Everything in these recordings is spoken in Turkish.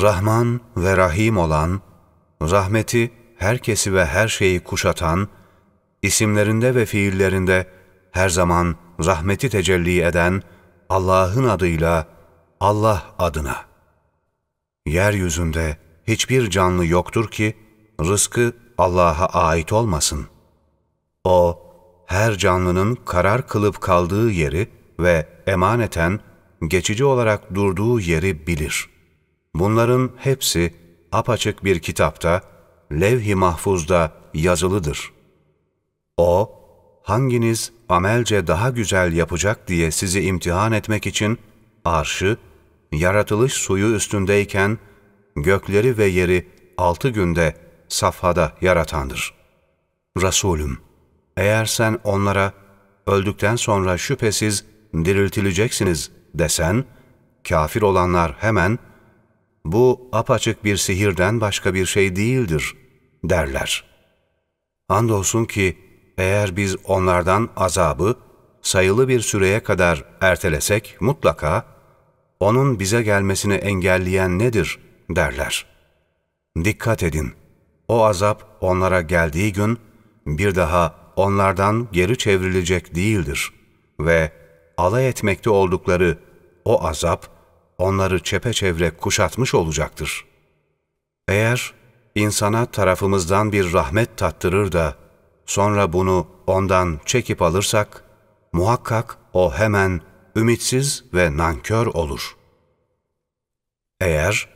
Rahman ve Rahim olan, rahmeti herkesi ve her şeyi kuşatan, isimlerinde ve fiillerinde her zaman rahmeti tecelli eden Allah'ın adıyla Allah adına. Yeryüzünde hiçbir canlı yoktur ki rızkı Allah'a ait olmasın. O, her canlının karar kılıp kaldığı yeri ve emaneten geçici olarak durduğu yeri bilir. Bunların hepsi apaçık bir kitapta, levh-i mahfuzda yazılıdır. O, hanginiz amelce daha güzel yapacak diye sizi imtihan etmek için arşı, yaratılış suyu üstündeyken gökleri ve yeri altı günde safhada yaratandır. Resulüm, eğer sen onlara öldükten sonra şüphesiz diriltileceksiniz desen, kafir olanlar hemen bu apaçık bir sihirden başka bir şey değildir derler. Andolsun ki eğer biz onlardan azabı sayılı bir süreye kadar ertelesek mutlaka onun bize gelmesini engelleyen nedir derler. Dikkat edin, o azap onlara geldiği gün bir daha onlardan geri çevrilecek değildir ve alay etmekte oldukları o azap onları çepeçevre kuşatmış olacaktır. Eğer insana tarafımızdan bir rahmet tattırır da sonra bunu ondan çekip alırsak, muhakkak o hemen ümitsiz ve nankör olur. Eğer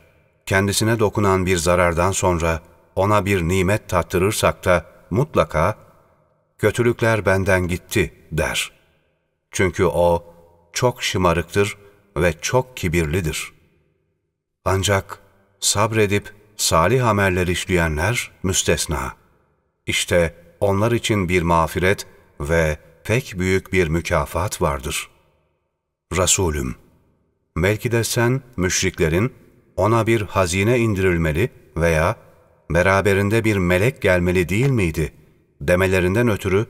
kendisine dokunan bir zarardan sonra ona bir nimet tattırırsak da mutlaka kötülükler benden gitti der. Çünkü o çok şımarıktır ve çok kibirlidir. Ancak sabredip salih ameller işleyenler müstesna. İşte onlar için bir mağfiret ve pek büyük bir mükafat vardır. Resulüm, belki de sen müşriklerin ona bir hazine indirilmeli veya beraberinde bir melek gelmeli değil miydi demelerinden ötürü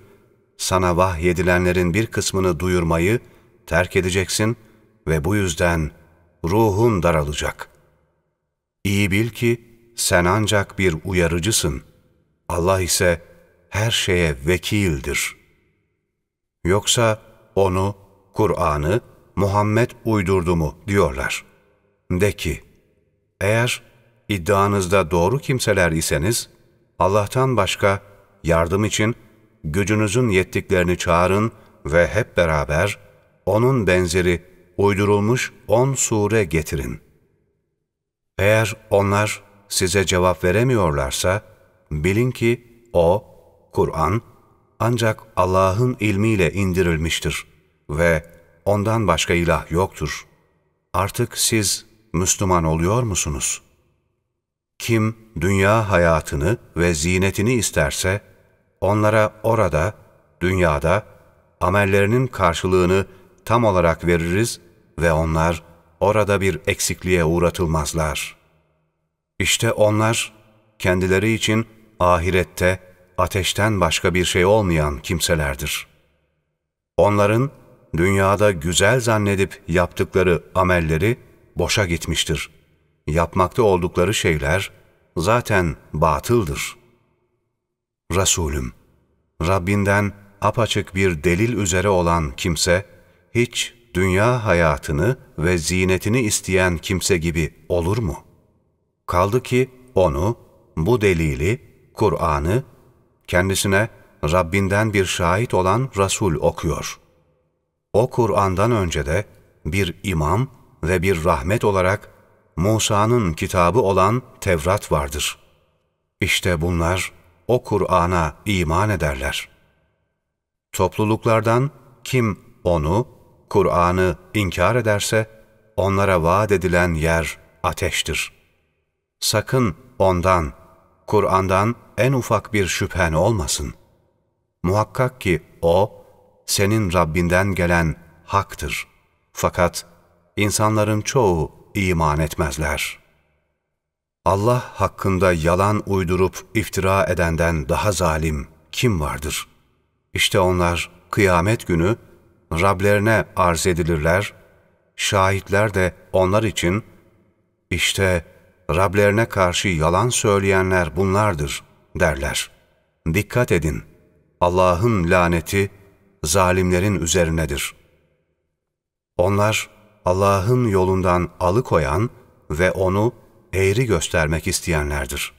sana vahyedilenlerin bir kısmını duyurmayı terk edeceksin ve bu yüzden ruhun daralacak. İyi bil ki sen ancak bir uyarıcısın. Allah ise her şeye vekildir. Yoksa onu, Kur'an'ı Muhammed uydurdu mu diyorlar. De ki, eğer iddianızda doğru kimseler iseniz, Allah'tan başka yardım için gücünüzün yettiklerini çağırın ve hep beraber onun benzeri uydurulmuş on sure getirin. Eğer onlar size cevap veremiyorlarsa, bilin ki o, Kur'an, ancak Allah'ın ilmiyle indirilmiştir ve ondan başka ilah yoktur. Artık siz Müslüman oluyor musunuz? Kim dünya hayatını ve zinetini isterse, onlara orada, dünyada, amellerinin karşılığını tam olarak veririz ve onlar orada bir eksikliğe uğratılmazlar. İşte onlar kendileri için ahirette ateşten başka bir şey olmayan kimselerdir. Onların dünyada güzel zannedip yaptıkları amelleri boşa gitmiştir. Yapmakta oldukları şeyler zaten batıldır. Resulüm, Rabbinden apaçık bir delil üzere olan kimse, hiç dünya hayatını ve zinetini isteyen kimse gibi olur mu? Kaldı ki onu, bu delili, Kur'an'ı, kendisine Rabbinden bir şahit olan Resul okuyor. O Kur'an'dan önce de bir imam ve bir rahmet olarak Musa'nın kitabı olan Tevrat vardır. İşte bunlar o Kur'an'a iman ederler. Topluluklardan kim onu, Kur'an'ı inkar ederse, onlara vaat edilen yer ateştir. Sakın ondan, Kur'an'dan en ufak bir şüphen olmasın. Muhakkak ki o, senin Rabbinden gelen haktır. Fakat insanların çoğu iman etmezler. Allah hakkında yalan uydurup iftira edenden daha zalim kim vardır? İşte onlar kıyamet günü Rablerine arz edilirler, şahitler de onlar için işte Rablerine karşı yalan söyleyenler bunlardır derler. Dikkat edin, Allah'ın laneti zalimlerin üzerinedir. Onlar Allah'ın yolundan alıkoyan ve onu eğri göstermek isteyenlerdir.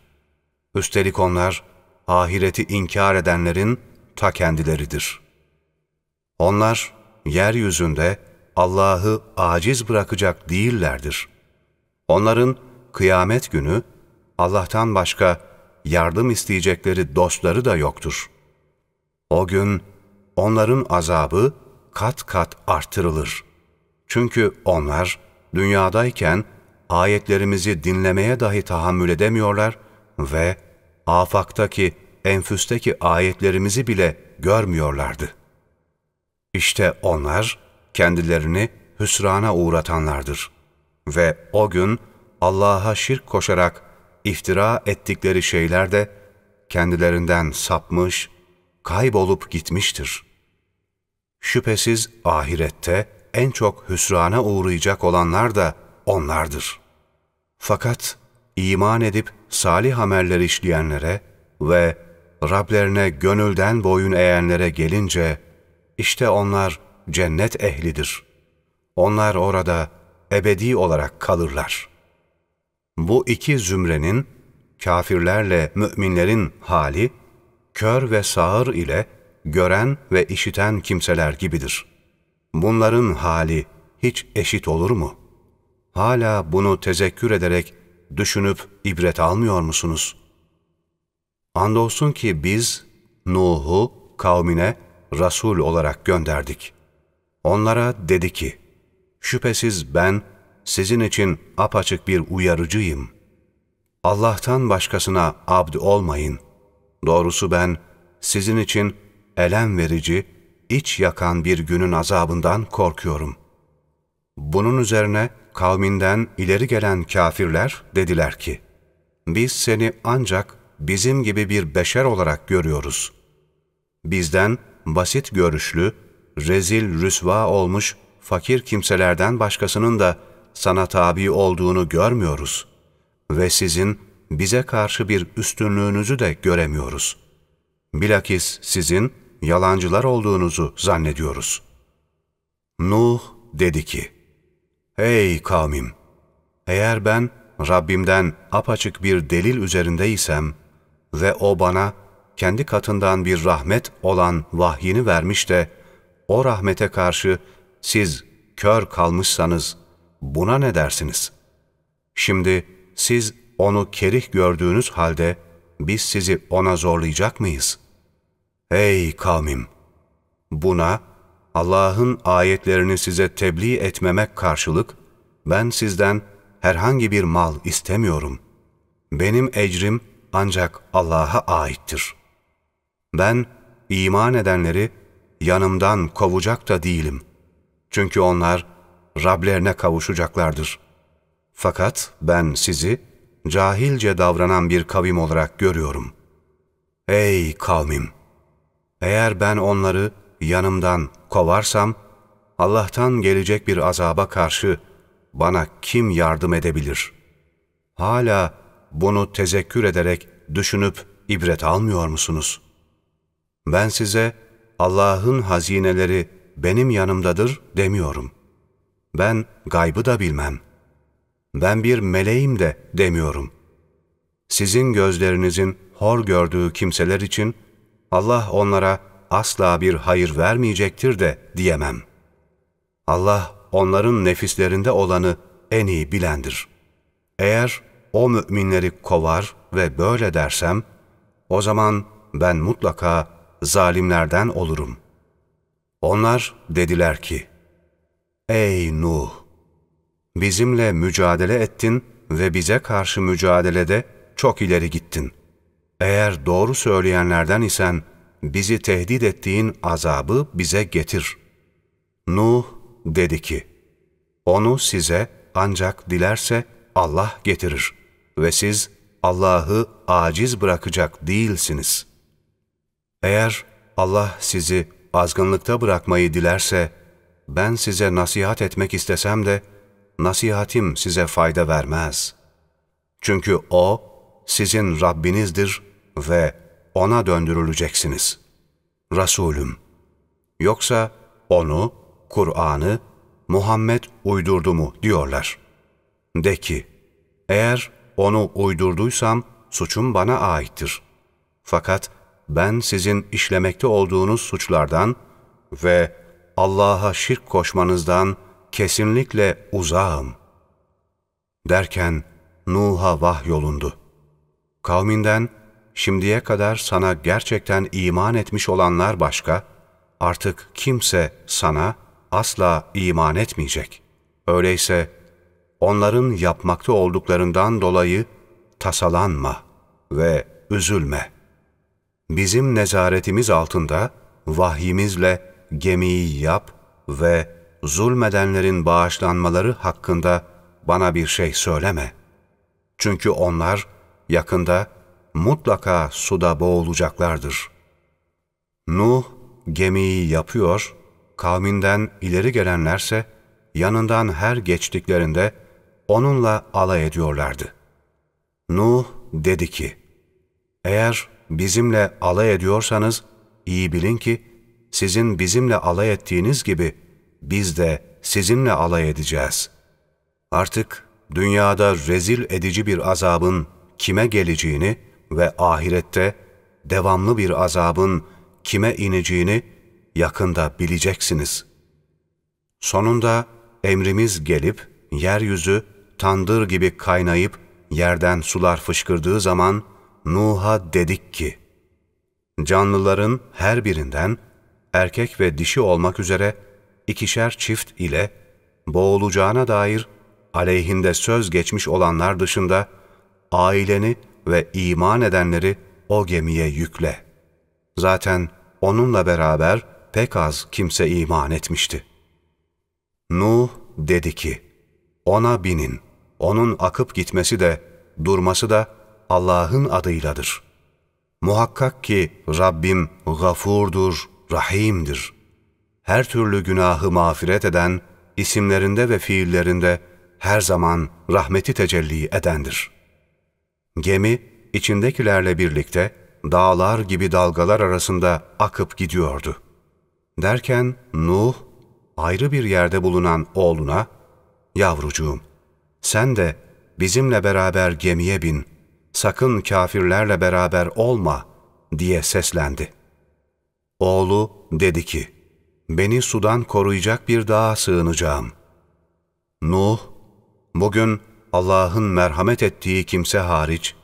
Üstelik onlar ahireti inkar edenlerin ta kendileridir. Onlar yeryüzünde Allah'ı aciz bırakacak değillerdir. Onların kıyamet günü Allah'tan başka yardım isteyecekleri dostları da yoktur. O gün onların azabı kat kat artırılır. Çünkü onlar dünyadayken ayetlerimizi dinlemeye dahi tahammül edemiyorlar ve afaktaki, enfüsteki ayetlerimizi bile görmüyorlardı. İşte onlar kendilerini hüsrana uğratanlardır. Ve o gün Allah'a şirk koşarak iftira ettikleri şeyler de kendilerinden sapmış, kaybolup gitmiştir. Şüphesiz ahirette en çok hüsrana uğrayacak olanlar da onlardır. Fakat iman edip salih ameller işleyenlere ve Rablerine gönülden boyun eğenlere gelince, işte onlar cennet ehlidir. Onlar orada ebedi olarak kalırlar. Bu iki zümrenin, kafirlerle müminlerin hali, kör ve sağır ile gören ve işiten kimseler gibidir. Bunların hali hiç eşit olur mu? Hala bunu tezekkür ederek düşünüp ibret almıyor musunuz? Andolsun ki biz Nuh'u kavmine Resul olarak gönderdik. Onlara dedi ki, şüphesiz ben sizin için apaçık bir uyarıcıyım. Allah'tan başkasına abd olmayın. Doğrusu ben sizin için elem verici, iç yakan bir günün azabından korkuyorum. Bunun üzerine kavminden ileri gelen kafirler dediler ki, biz seni ancak bizim gibi bir beşer olarak görüyoruz. Bizden basit görüşlü, rezil rüsva olmuş fakir kimselerden başkasının da sana tabi olduğunu görmüyoruz ve sizin bize karşı bir üstünlüğünüzü de göremiyoruz. Bilakis sizin yalancılar olduğunuzu zannediyoruz. Nuh dedi ki, Ey kavmim! Eğer ben Rabbimden apaçık bir delil üzerindeysem ve O bana kendi katından bir rahmet olan vahyini vermiş de o rahmete karşı siz kör kalmışsanız buna ne dersiniz? Şimdi siz onu kerih gördüğünüz halde biz sizi ona zorlayacak mıyız? Ey kavmim! Buna Allah'ın ayetlerini size tebliğ etmemek karşılık ben sizden herhangi bir mal istemiyorum. Benim ecrim ancak Allah'a aittir. Ben iman edenleri yanımdan kovacak da değilim. Çünkü onlar Rablerine kavuşacaklardır. Fakat ben sizi cahilce davranan bir kavim olarak görüyorum. Ey kavmim! Eğer ben onları yanımdan kovarsam, Allah'tan gelecek bir azaba karşı bana kim yardım edebilir? Hala bunu tezekkür ederek düşünüp ibret almıyor musunuz? Ben size Allah'ın hazineleri benim yanımdadır demiyorum. Ben gaybı da bilmem. Ben bir meleğim de demiyorum. Sizin gözlerinizin hor gördüğü kimseler için Allah onlara asla bir hayır vermeyecektir de diyemem. Allah onların nefislerinde olanı en iyi bilendir. Eğer o müminleri kovar ve böyle dersem, o zaman ben mutlaka zalimlerden olurum. Onlar dediler ki, Ey Nuh! Bizimle mücadele ettin ve bize karşı mücadelede çok ileri gittin. Eğer doğru söyleyenlerden isen, bizi tehdit ettiğin azabı bize getir. Nuh dedi ki, onu size ancak dilerse Allah getirir ve siz Allah'ı aciz bırakacak değilsiniz. Eğer Allah sizi azgınlıkta bırakmayı dilerse, ben size nasihat etmek istesem de, nasihatim size fayda vermez. Çünkü O, sizin Rabbinizdir ve O'na döndürüleceksiniz. Resulüm, yoksa O'nu, Kur'an'ı, Muhammed uydurdu mu diyorlar. De ki, eğer onu uydurduysam suçum bana aittir. Fakat ben sizin işlemekte olduğunuz suçlardan ve Allah'a şirk koşmanızdan kesinlikle uzağım. Derken Nuh'a vahyolundu. Kavminden şimdiye kadar sana gerçekten iman etmiş olanlar başka, artık kimse sana asla iman etmeyecek. Öyleyse onların yapmakta olduklarından dolayı tasalanma ve üzülme. Bizim nezaretimiz altında vahyimizle gemiyi yap ve zulmedenlerin bağışlanmaları hakkında bana bir şey söyleme. Çünkü onlar yakında mutlaka suda boğulacaklardır. Nuh gemiyi yapıyor, kavminden ileri gelenlerse yanından her geçtiklerinde onunla alay ediyorlardı. Nuh dedi ki, eğer bizimle alay ediyorsanız iyi bilin ki sizin bizimle alay ettiğiniz gibi biz de sizinle alay edeceğiz. Artık dünyada rezil edici bir azabın kime geleceğini ve ahirette devamlı bir azabın kime ineceğini yakında bileceksiniz. Sonunda emrimiz gelip yeryüzü tandır gibi kaynayıp yerden sular fışkırdığı zaman Nuh'a dedik ki, canlıların her birinden erkek ve dişi olmak üzere ikişer çift ile boğulacağına dair aleyhinde söz geçmiş olanlar dışında aileni ve iman edenleri o gemiye yükle. Zaten onunla beraber pek az kimse iman etmişti. Nuh dedi ki, ona binin, onun akıp gitmesi de, durması da Allah'ın adıyladır. Muhakkak ki Rabbim gafurdur, rahimdir. Her türlü günahı mağfiret eden, isimlerinde ve fiillerinde her zaman rahmeti tecelli edendir. Gemi, içindekilerle birlikte dağlar gibi dalgalar arasında akıp gidiyordu. Derken Nuh, ayrı bir yerde bulunan oğluna, ''Yavrucuğum, sen de bizimle beraber gemiye bin, sakın kafirlerle beraber olma.'' diye seslendi. Oğlu dedi ki, beni sudan koruyacak bir dağa sığınacağım. Nuh, bugün Allah'ın merhamet ettiği kimse hariç,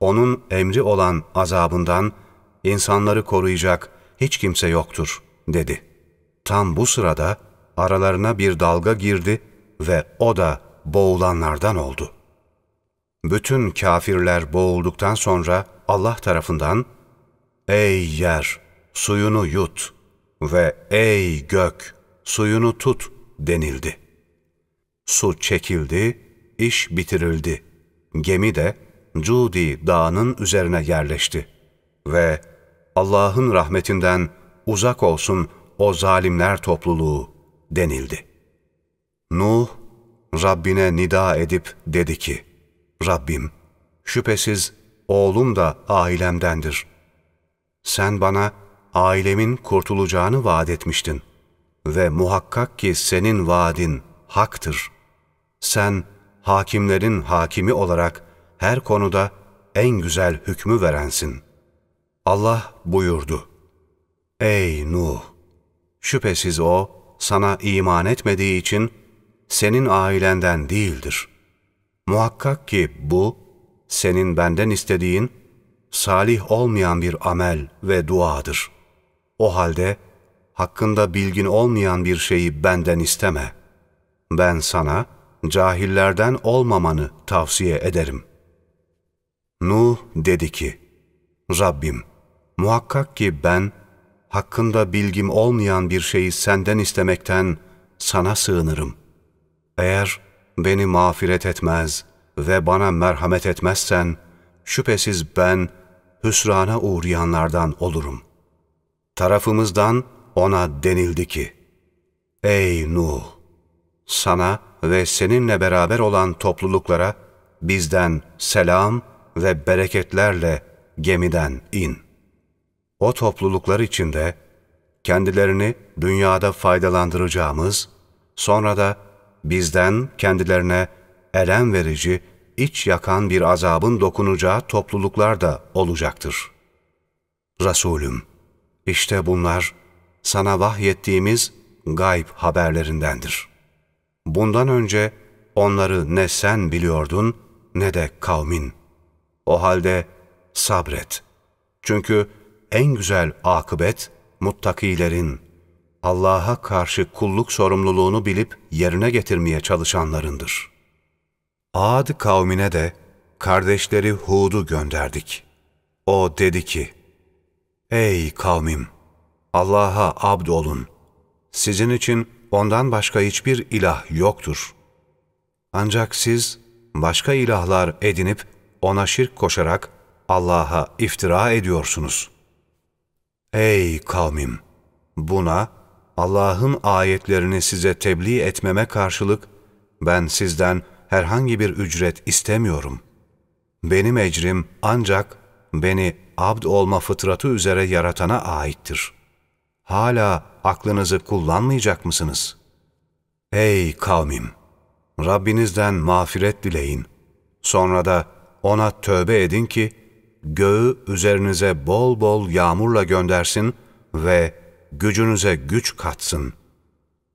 onun emri olan azabından insanları koruyacak hiç kimse yoktur, dedi. Tam bu sırada aralarına bir dalga girdi ve o da boğulanlardan oldu. Bütün kafirler boğulduktan sonra Allah tarafından, Ey yer, suyunu yut ve ey gök, suyunu tut denildi. Su çekildi, iş bitirildi. Gemi de Cudi dağının üzerine yerleşti. Ve Allah'ın rahmetinden uzak olsun o zalimler topluluğu denildi. Nuh, Rabbine nida edip dedi ki, Rabbim, şüphesiz oğlum da ailemdendir. Sen bana ailemin kurtulacağını vaat etmiştin ve muhakkak ki senin vaadin haktır. Sen hakimlerin hakimi olarak her konuda en güzel hükmü verensin. Allah buyurdu. Ey Nuh! Şüphesiz o sana iman etmediği için senin ailenden değildir. Muhakkak ki bu, senin benden istediğin, salih olmayan bir amel ve duadır. O halde, hakkında bilgin olmayan bir şeyi benden isteme. Ben sana, cahillerden olmamanı tavsiye ederim.'' Nuh dedi ki, Rabbim, muhakkak ki ben, hakkında bilgim olmayan bir şeyi senden istemekten sana sığınırım. Eğer beni mağfiret etmez ve bana merhamet etmezsen, şüphesiz ben hüsrana uğrayanlardan olurum. Tarafımızdan ona denildi ki, Ey Nuh! Sana ve seninle beraber olan topluluklara bizden selam ve bereketlerle gemiden in. O topluluklar içinde kendilerini dünyada faydalandıracağımız, sonra da bizden kendilerine elem verici, iç yakan bir azabın dokunacağı topluluklar da olacaktır. Resulüm, işte bunlar sana vahyettiğimiz gayb haberlerindendir. Bundan önce onları ne sen biliyordun ne de kavmin. O halde sabret. Çünkü en güzel akıbet muttakilerin, Allah'a karşı kulluk sorumluluğunu bilip yerine getirmeye çalışanlarındır. Ad kavmine de kardeşleri Hud'u gönderdik. O dedi ki, Ey kavmim! Allah'a abd olun. Sizin için ondan başka hiçbir ilah yoktur. Ancak siz başka ilahlar edinip ona şirk koşarak Allah'a iftira ediyorsunuz. Ey kavmim! Buna Allah'ın ayetlerini size tebliğ etmeme karşılık ben sizden herhangi bir ücret istemiyorum. Benim ecrim ancak beni abd olma fıtratı üzere yaratana aittir. Hala aklınızı kullanmayacak mısınız? Ey kavmim! Rabbinizden mağfiret dileyin. Sonra da ona tövbe edin ki, göğü üzerinize bol bol yağmurla göndersin ve gücünüze güç katsın.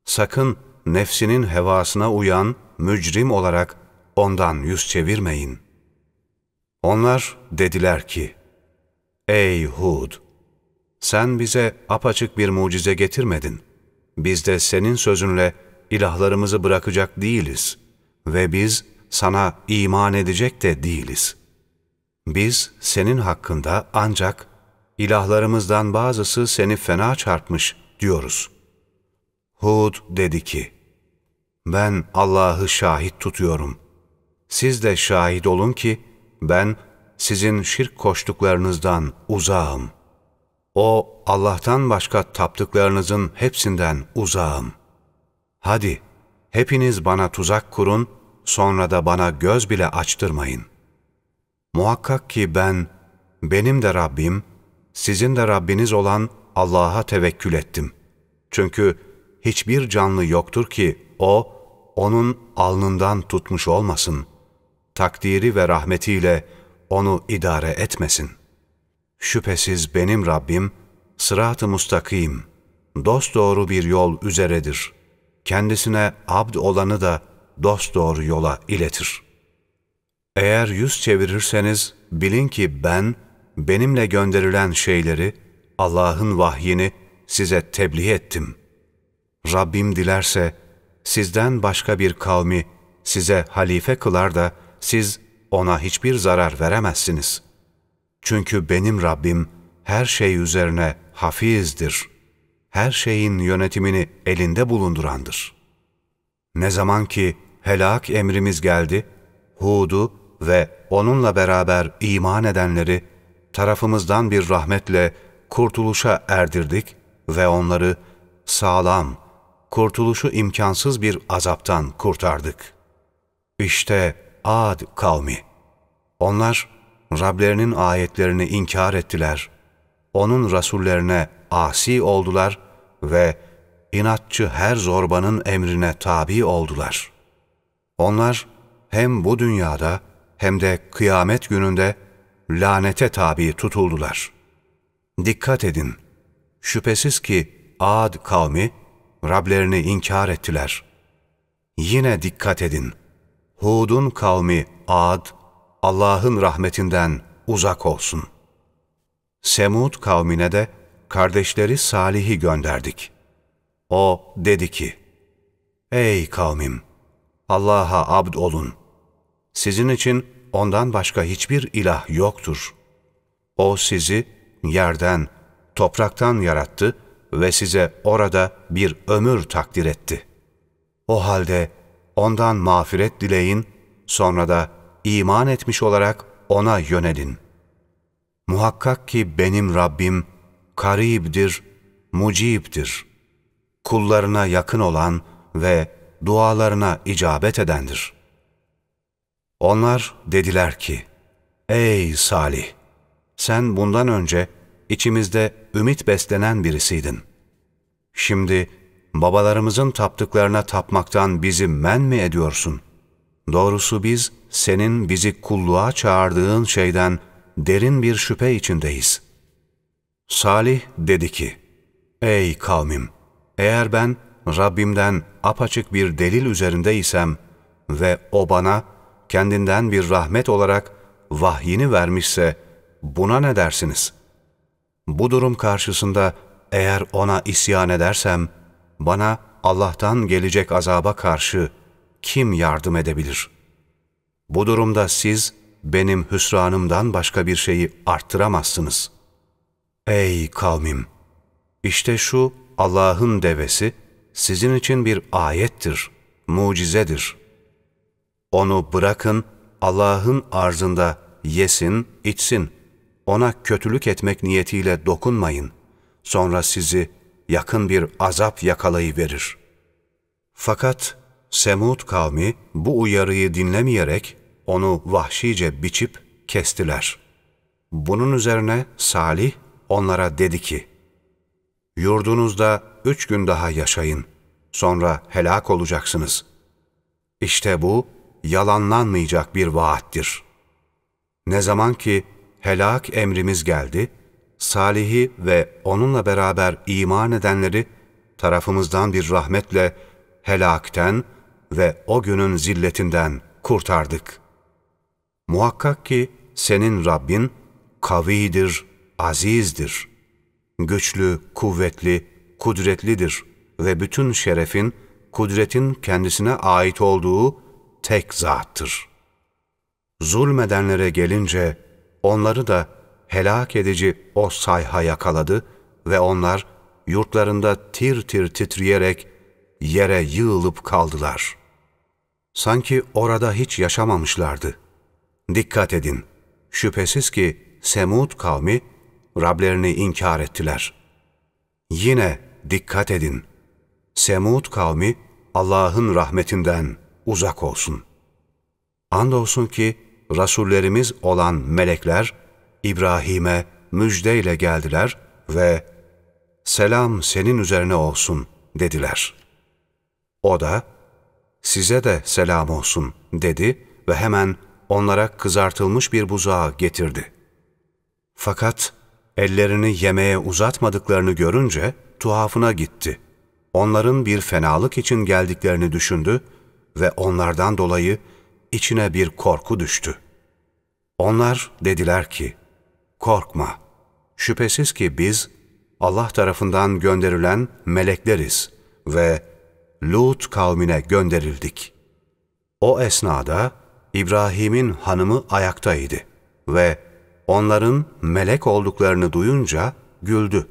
Sakın nefsinin hevasına uyan mücrim olarak ondan yüz çevirmeyin. Onlar dediler ki, Ey Hud! Sen bize apaçık bir mucize getirmedin. Biz de senin sözünle ilahlarımızı bırakacak değiliz ve biz sana iman edecek de değiliz. Biz senin hakkında ancak ilahlarımızdan bazısı seni fena çarpmış diyoruz. Hud dedi ki, ben Allah'ı şahit tutuyorum. Siz de şahit olun ki ben sizin şirk koştuklarınızdan uzağım. O Allah'tan başka taptıklarınızın hepsinden uzağım. Hadi hepiniz bana tuzak kurun, sonra da bana göz bile açtırmayın. Muhakkak ki ben, benim de Rabbim, sizin de Rabbiniz olan Allah'a tevekkül ettim. Çünkü hiçbir canlı yoktur ki O, onun alnından tutmuş olmasın. Takdiri ve rahmetiyle onu idare etmesin. Şüphesiz benim Rabbim, sırat-ı mustakim, dosdoğru bir yol üzeredir. Kendisine abd olanı da dosdoğru yola iletir. Eğer yüz çevirirseniz bilin ki ben, benimle gönderilen şeyleri, Allah'ın vahyini size tebliğ ettim. Rabbim dilerse sizden başka bir kavmi size halife kılar da siz ona hiçbir zarar veremezsiniz. Çünkü benim Rabbim her şey üzerine hafizdir. Her şeyin yönetimini elinde bulundurandır. Ne zaman ki helak emrimiz geldi, Hud'u ve onunla beraber iman edenleri tarafımızdan bir rahmetle kurtuluşa erdirdik ve onları sağlam, kurtuluşu imkansız bir azaptan kurtardık. İşte Ad kavmi. Onlar Rablerinin ayetlerini inkar ettiler. Onun rasullerine asi oldular ve inatçı her zorbanın emrine tabi oldular. Onlar hem bu dünyada hem de kıyamet gününde lanete tabi tutuldular. Dikkat edin, şüphesiz ki Ad kavmi Rablerini inkar ettiler. Yine dikkat edin, Hud'un kavmi Ad, Allah'ın rahmetinden uzak olsun. Semud kavmine de kardeşleri Salih'i gönderdik. O dedi ki, Ey kavmim! Allah'a abd olun. Sizin için ondan başka hiçbir ilah yoktur. O sizi yerden, topraktan yarattı ve size orada bir ömür takdir etti. O halde ondan mağfiret dileyin, sonra da iman etmiş olarak ona yönelin. Muhakkak ki benim Rabbim karibdir, mucibdir. Kullarına yakın olan ve dualarına icabet edendir.'' Onlar dediler ki, Ey Salih! Sen bundan önce içimizde ümit beslenen birisiydin. Şimdi babalarımızın taptıklarına tapmaktan bizi men mi ediyorsun? Doğrusu biz senin bizi kulluğa çağırdığın şeyden derin bir şüphe içindeyiz. Salih dedi ki, Ey kavmim! Eğer ben Rabbimden apaçık bir delil üzerindeysem ve O bana kendinden bir rahmet olarak vahyini vermişse buna ne dersiniz? Bu durum karşısında eğer ona isyan edersem, bana Allah'tan gelecek azaba karşı kim yardım edebilir? Bu durumda siz benim hüsranımdan başka bir şeyi arttıramazsınız. Ey kavmim! İşte şu Allah'ın devesi sizin için bir ayettir, mucizedir. Onu bırakın Allah'ın arzında yesin, içsin. Ona kötülük etmek niyetiyle dokunmayın. Sonra sizi yakın bir azap yakalayıverir. Fakat Semud kavmi bu uyarıyı dinlemeyerek onu vahşice biçip kestiler. Bunun üzerine Salih onlara dedi ki, Yurdunuzda üç gün daha yaşayın, sonra helak olacaksınız. İşte bu, yalanlanmayacak bir vaattir. Ne zaman ki helak emrimiz geldi, Salih'i ve onunla beraber iman edenleri tarafımızdan bir rahmetle helakten ve o günün zilletinden kurtardık. Muhakkak ki senin Rabbin kavidir, azizdir. Güçlü, kuvvetli, kudretlidir ve bütün şerefin, kudretin kendisine ait olduğu tek zattır. Zulmedenlere gelince onları da helak edici o sayha yakaladı ve onlar yurtlarında tir tir titreyerek yere yığılıp kaldılar. Sanki orada hiç yaşamamışlardı. Dikkat edin, şüphesiz ki Semud kavmi Rablerini inkar ettiler. Yine dikkat edin, Semud kavmi Allah'ın rahmetinden uzak olsun. Andolsun ki Rasullerimiz olan melekler İbrahim'e müjdeyle geldiler ve selam senin üzerine olsun dediler. O da size de selam olsun dedi ve hemen onlara kızartılmış bir buzağı getirdi. Fakat ellerini yemeğe uzatmadıklarını görünce tuhafına gitti. Onların bir fenalık için geldiklerini düşündü ve onlardan dolayı içine bir korku düştü. Onlar dediler ki, korkma, şüphesiz ki biz Allah tarafından gönderilen melekleriz ve Lut kavmine gönderildik. O esnada İbrahim'in hanımı ayaktaydı ve onların melek olduklarını duyunca güldü.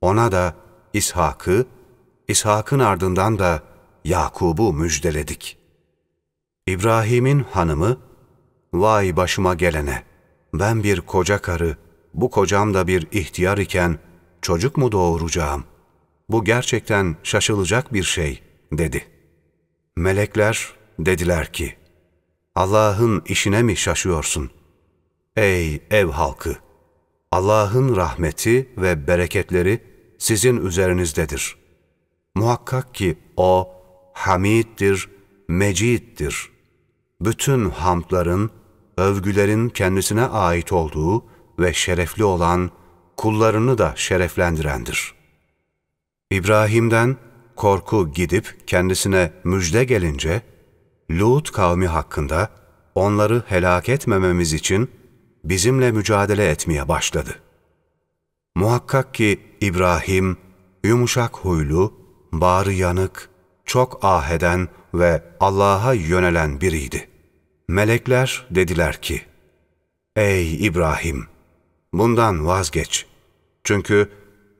Ona da İshak'ı, İshak'ın ardından da Yakub'u müjdeledik. İbrahim'in hanımı, vay başıma gelene, ben bir koca karı, bu kocam da bir ihtiyar iken çocuk mu doğuracağım? Bu gerçekten şaşılacak bir şey, dedi. Melekler dediler ki, Allah'ın işine mi şaşıyorsun? Ey ev halkı! Allah'ın rahmeti ve bereketleri sizin üzerinizdedir. Muhakkak ki O, Hamid'dir, Mecid'dir. Bütün hamdların, övgülerin kendisine ait olduğu ve şerefli olan kullarını da şereflendirendir. İbrahim'den korku gidip kendisine müjde gelince, Lut kavmi hakkında onları helak etmememiz için bizimle mücadele etmeye başladı. Muhakkak ki İbrahim, yumuşak huylu, bağrı yanık, çok aheden ve Allah'a yönelen biriydi. Melekler dediler ki, Ey İbrahim! Bundan vazgeç. Çünkü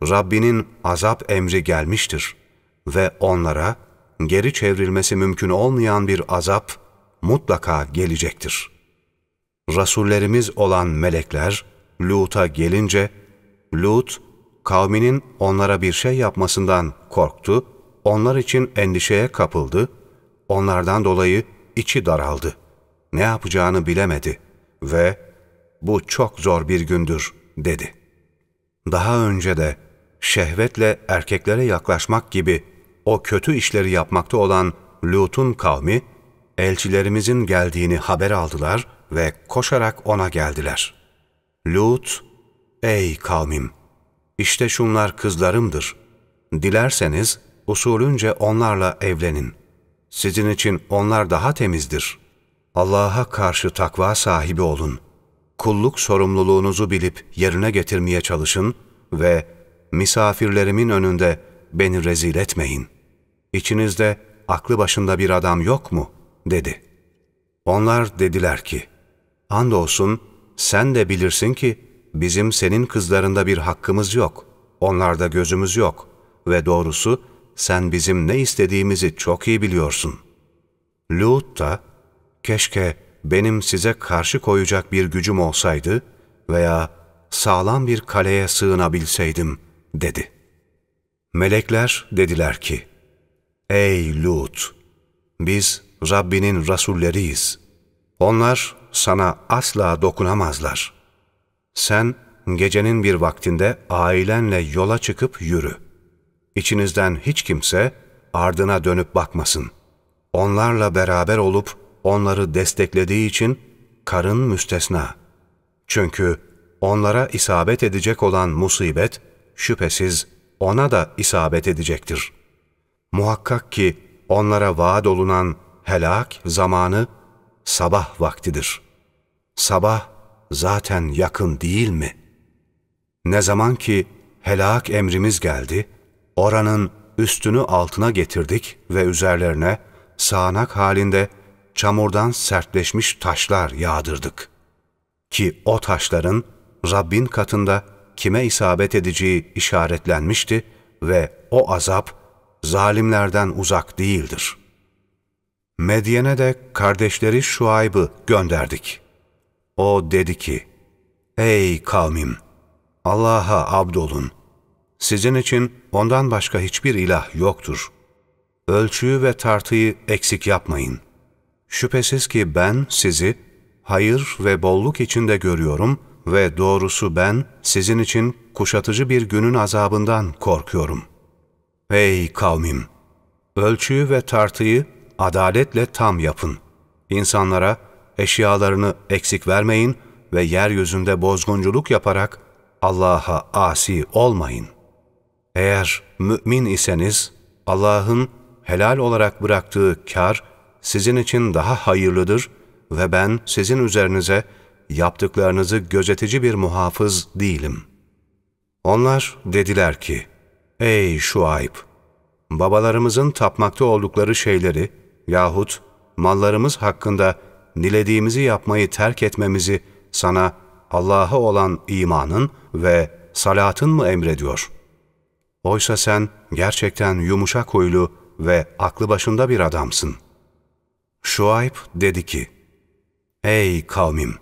Rabbinin azap emri gelmiştir ve onlara geri çevrilmesi mümkün olmayan bir azap mutlaka gelecektir. Rasullerimiz olan melekler Lut'a gelince, Lut, kavminin onlara bir şey yapmasından korktu, onlar için endişeye kapıldı, onlardan dolayı içi daraldı. ne yapacağını bilemedi ve bu çok zor bir gündür dedi. Daha önce de şehvetle erkeklere yaklaşmak gibi o kötü işleri yapmakta olan Lut'un kavmi, elçilerimizin geldiğini haber aldılar ve koşarak ona geldiler. Lut, ''Ey kavmim, işte şunlar kızlarımdır. Dilerseniz usulünce onlarla evlenin. Sizin için onlar daha temizdir. Allah'a karşı takva sahibi olun. Kulluk sorumluluğunuzu bilip yerine getirmeye çalışın ve misafirlerimin önünde beni rezil etmeyin. İçinizde aklı başında bir adam yok mu? dedi. Onlar dediler ki, andolsun sen de bilirsin ki bizim senin kızlarında bir hakkımız yok, onlarda gözümüz yok ve doğrusu sen bizim ne istediğimizi çok iyi biliyorsun. Lut da, keşke benim size karşı koyacak bir gücüm olsaydı veya sağlam bir kaleye sığınabilseydim, dedi. Melekler dediler ki, Ey Lut! Biz Rabbinin rasulleriyiz. Onlar sana asla dokunamazlar. Sen gecenin bir vaktinde ailenle yola çıkıp yürü. İçinizden hiç kimse ardına dönüp bakmasın. Onlarla beraber olup onları desteklediği için karın müstesna. Çünkü onlara isabet edecek olan musibet şüphesiz ona da isabet edecektir. Muhakkak ki onlara vaat olunan helak zamanı sabah vaktidir. Sabah zaten yakın değil mi? Ne zaman ki helak emrimiz geldi, oranın üstünü altına getirdik ve üzerlerine sağanak halinde çamurdan sertleşmiş taşlar yağdırdık. Ki o taşların Rabbin katında kime isabet edeceği işaretlenmişti ve o azap zalimlerden uzak değildir. Medyen'e de kardeşleri Şuayb'ı gönderdik. O dedi ki, Ey kavmim! Allah'a abdolun. Sizin için ondan başka hiçbir ilah yoktur. Ölçüyü ve tartıyı eksik yapmayın. Şüphesiz ki ben sizi hayır ve bolluk içinde görüyorum ve doğrusu ben sizin için kuşatıcı bir günün azabından korkuyorum. Ey kavmim! Ölçüyü ve tartıyı adaletle tam yapın. İnsanlara eşyalarını eksik vermeyin ve yeryüzünde bozgunculuk yaparak Allah'a asi olmayın. Eğer mümin iseniz Allah'ın helal olarak bıraktığı kar sizin için daha hayırlıdır ve ben sizin üzerinize yaptıklarınızı gözetici bir muhafız değilim. Onlar dediler ki, Ey Şuayb! Babalarımızın tapmakta oldukları şeyleri yahut mallarımız hakkında dilediğimizi yapmayı terk etmemizi sana Allah'a olan imanın ve salatın mı emrediyor? Oysa sen gerçekten yumuşak huylu ve aklı başında bir adamsın. Şuayb dedi ki, Ey kavmim!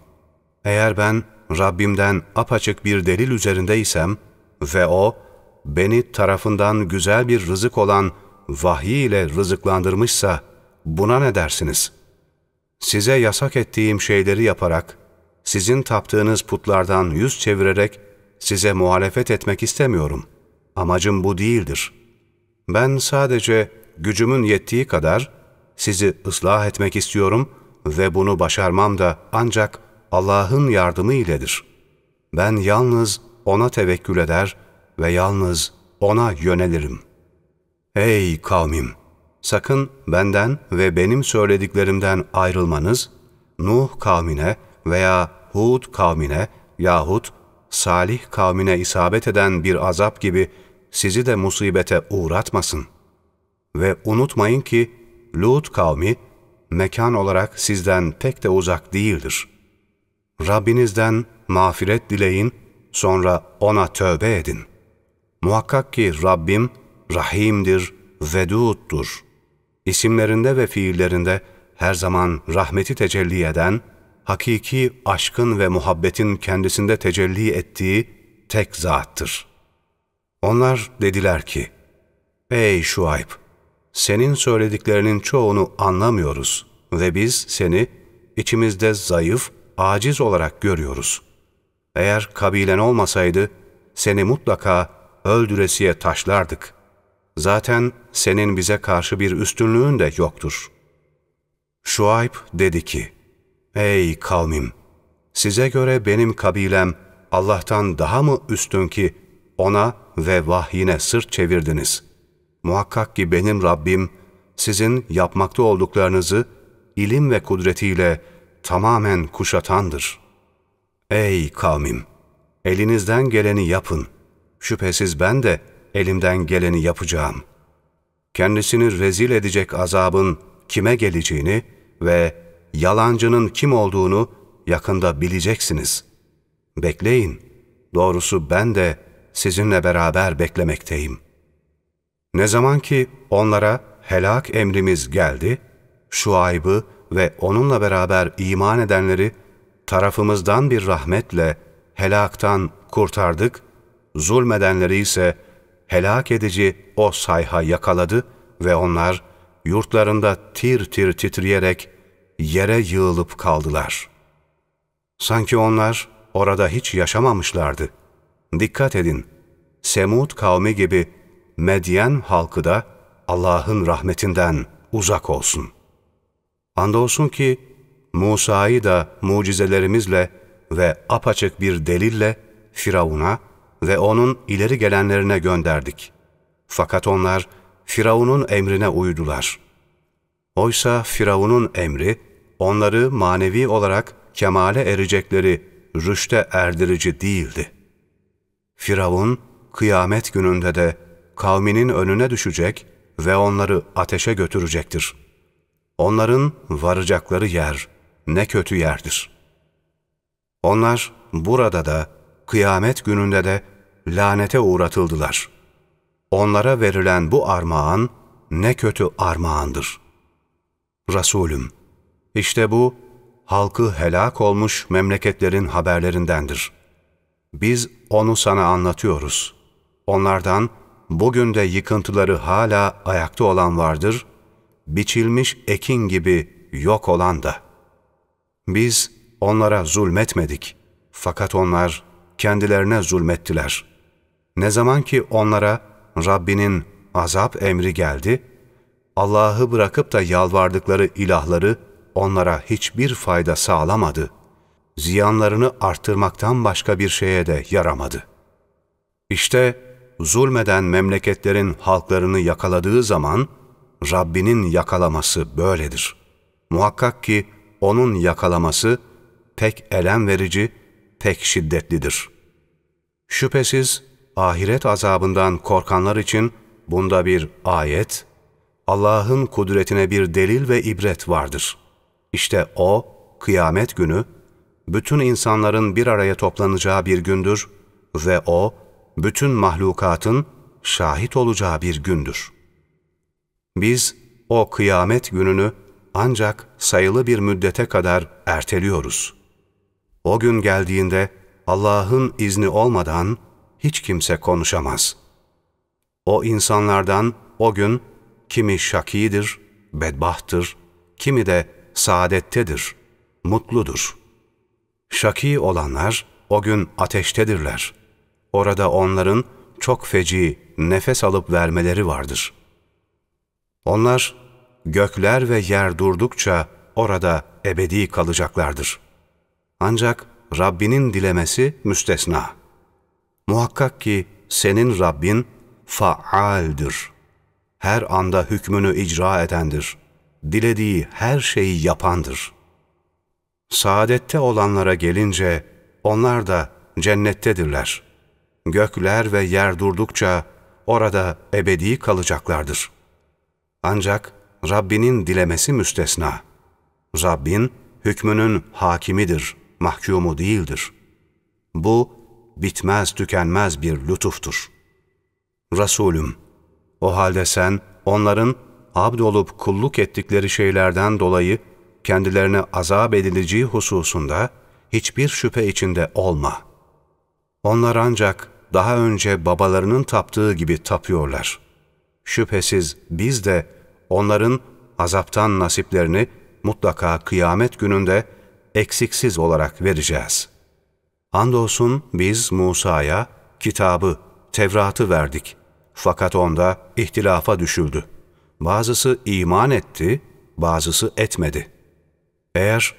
Eğer ben Rabbimden apaçık bir delil üzerindeysem ve O, beni tarafından güzel bir rızık olan vahiy ile rızıklandırmışsa, buna ne dersiniz? Size yasak ettiğim şeyleri yaparak, sizin taptığınız putlardan yüz çevirerek size muhalefet etmek istemiyorum. Amacım bu değildir. Ben sadece gücümün yettiği kadar sizi ıslah etmek istiyorum ve bunu başarmam da ancak Allah'ın yardımı iledir. Ben yalnız O'na tevekkül eder ve yalnız O'na yönelirim. Ey kavmim! Sakın benden ve benim söylediklerimden ayrılmanız, Nuh kavmine veya Hud kavmine yahut Salih kavmine isabet eden bir azap gibi sizi de musibete uğratmasın. Ve unutmayın ki Lut kavmi mekan olarak sizden pek de uzak değildir. Rabbinizden mağfiret dileyin, sonra O'na tövbe edin. Muhakkak ki Rabbim Rahim'dir, Vedud'dur. İsimlerinde ve fiillerinde her zaman rahmeti tecelli eden, hakiki aşkın ve muhabbetin kendisinde tecelli ettiği tek zattır. Onlar dediler ki, Ey Şuayb! Senin söylediklerinin çoğunu anlamıyoruz ve biz seni içimizde zayıf, aciz olarak görüyoruz. Eğer kabilen olmasaydı, seni mutlaka öldüresiye taşlardık. Zaten senin bize karşı bir üstünlüğün de yoktur. Şuayb dedi ki, Ey kavmim! Size göre benim kabilem Allah'tan daha mı üstün ki ona ve vahyine sırt çevirdiniz? Muhakkak ki benim Rabbim sizin yapmakta olduklarınızı ilim ve kudretiyle tamamen kuşatandır. Ey kavmim! Elinizden geleni yapın. Şüphesiz ben de elimden geleni yapacağım. Kendisini rezil edecek azabın kime geleceğini ve yalancının kim olduğunu yakında bileceksiniz. Bekleyin. Doğrusu ben de sizinle beraber beklemekteyim. Ne zaman ki onlara helak emrimiz geldi, şu aybı ve onunla beraber iman edenleri tarafımızdan bir rahmetle helaktan kurtardık, zulmedenleri ise helak edici o sayha yakaladı ve onlar yurtlarında tir tir titreyerek yere yığılıp kaldılar. Sanki onlar orada hiç yaşamamışlardı. Dikkat edin, Semud kavmi gibi Medyen halkı da Allah'ın rahmetinden uzak olsun. Andolsun ki Musa'yı da mucizelerimizle ve apaçık bir delille Firavun'a ve onun ileri gelenlerine gönderdik. Fakat onlar Firavun'un emrine uydular. Oysa Firavun'un emri onları manevi olarak kemale erecekleri rüşte erdirici değildi. Firavun kıyamet gününde de kavminin önüne düşecek ve onları ateşe götürecektir. Onların varacakları yer ne kötü yerdir. Onlar burada da kıyamet gününde de lanete uğratıldılar. Onlara verilen bu armağan ne kötü armağandır. Resulüm, işte bu halkı helak olmuş memleketlerin haberlerindendir. Biz onu sana anlatıyoruz. Onlardan bugün de yıkıntıları hala ayakta olan vardır, biçilmiş ekin gibi yok olan da. Biz onlara zulmetmedik. Fakat onlar kendilerine zulmettiler. Ne zaman ki onlara Rabbinin azap emri geldi, Allah'ı bırakıp da yalvardıkları ilahları onlara hiçbir fayda sağlamadı. Ziyanlarını arttırmaktan başka bir şeye de yaramadı. İşte zulmeden memleketlerin halklarını yakaladığı zaman, Rabbinin yakalaması böyledir. Muhakkak ki O'nun yakalaması pek elem verici, pek şiddetlidir. Şüphesiz ahiret azabından korkanlar için bunda bir ayet, Allah'ın kudretine bir delil ve ibret vardır. İşte O, kıyamet günü, bütün insanların bir araya toplanacağı bir gündür ve O, bütün mahlukatın şahit olacağı bir gündür. Biz o kıyamet gününü ancak sayılı bir müddete kadar erteliyoruz. O gün geldiğinde Allah'ın izni olmadan hiç kimse konuşamaz. O insanlardan o gün kimi şakidir, bedbahtır, kimi de saadettedir, mutludur. Şaki olanlar o gün ateştedirler. Orada onların çok feci nefes alıp vermeleri vardır. Onlar gökler ve yer durdukça orada ebedi kalacaklardır. Ancak Rabbinin dilemesi müstesna. Muhakkak ki senin Rabbin faaldir. Her anda hükmünü icra edendir. Dilediği her şeyi yapandır. Saadette olanlara gelince onlar da cennettedirler. Gökler ve yer durdukça orada ebedi kalacaklardır. Ancak Rabbinin dilemesi müstesna. Rabbin hükmünün hakimidir, mahkumu değildir. Bu bitmez tükenmez bir lütuftur. Resulüm, o halde sen onların abd olup kulluk ettikleri şeylerden dolayı kendilerine azap edileceği hususunda hiçbir şüphe içinde olma. Onlar ancak daha önce babalarının taptığı gibi tapıyorlar. Şüphesiz biz de onların azaptan nasiplerini mutlaka kıyamet gününde eksiksiz olarak vereceğiz. Andolsun biz Musa'ya kitabı, Tevrat'ı verdik. Fakat onda ihtilafa düşüldü. Bazısı iman etti, bazısı etmedi. Eğer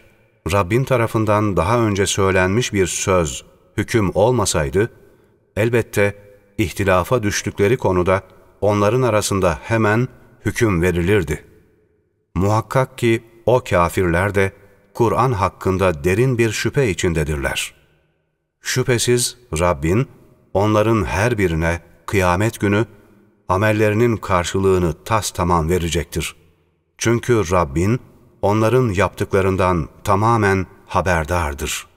Rabbin tarafından daha önce söylenmiş bir söz, hüküm olmasaydı, elbette ihtilafa düştükleri konuda onların arasında hemen hüküm verilirdi. Muhakkak ki o kafirler de Kur'an hakkında derin bir şüphe içindedirler. Şüphesiz Rabbin onların her birine kıyamet günü amellerinin karşılığını tas tamam verecektir. Çünkü Rabbin onların yaptıklarından tamamen haberdardır.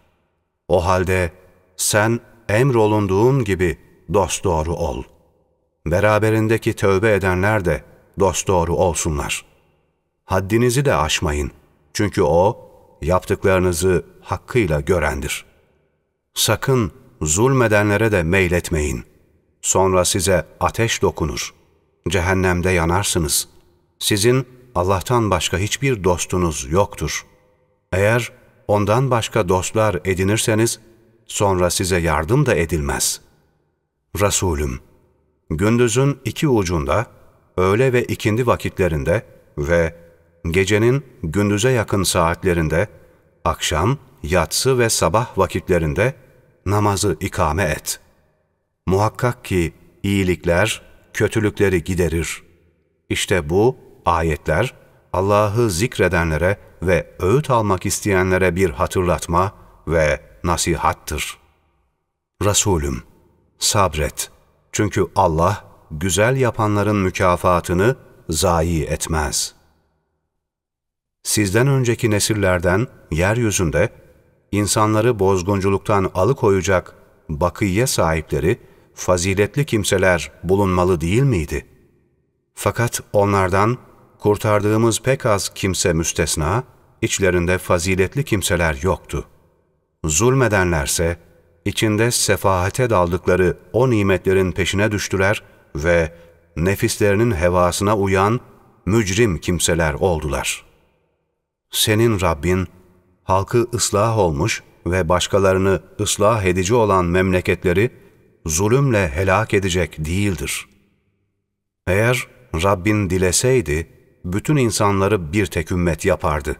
O halde sen emrolunduğun gibi dosdoğru ol. Beraberindeki tövbe edenler de dosdoğru olsunlar. Haddinizi de aşmayın. Çünkü O, yaptıklarınızı hakkıyla görendir. Sakın zulmedenlere de meyletmeyin. Sonra size ateş dokunur. Cehennemde yanarsınız. Sizin Allah'tan başka hiçbir dostunuz yoktur. Eğer ondan başka dostlar edinirseniz, sonra size yardım da edilmez. Resulüm, gündüzün iki ucunda, öğle ve ikindi vakitlerinde ve gecenin gündüze yakın saatlerinde, akşam, yatsı ve sabah vakitlerinde namazı ikame et. Muhakkak ki iyilikler kötülükleri giderir. İşte bu ayetler Allah'ı zikredenlere ve öğüt almak isteyenlere bir hatırlatma ve nasihattır. Resulüm, sabret. Çünkü Allah güzel yapanların mükafatını zayi etmez. Sizden önceki nesillerden yeryüzünde insanları bozgunculuktan alıkoyacak bakıye sahipleri, faziletli kimseler bulunmalı değil miydi? Fakat onlardan kurtardığımız pek az kimse müstesna, içlerinde faziletli kimseler yoktu. Zulmedenlerse, içinde sefahate daldıkları o nimetlerin peşine düştüler ve nefislerinin hevasına uyan mücrim kimseler oldular. Senin Rabbin, halkı ıslah olmuş ve başkalarını ıslah edici olan memleketleri zulümle helak edecek değildir. Eğer Rabbin dileseydi, bütün insanları bir tek ümmet yapardı.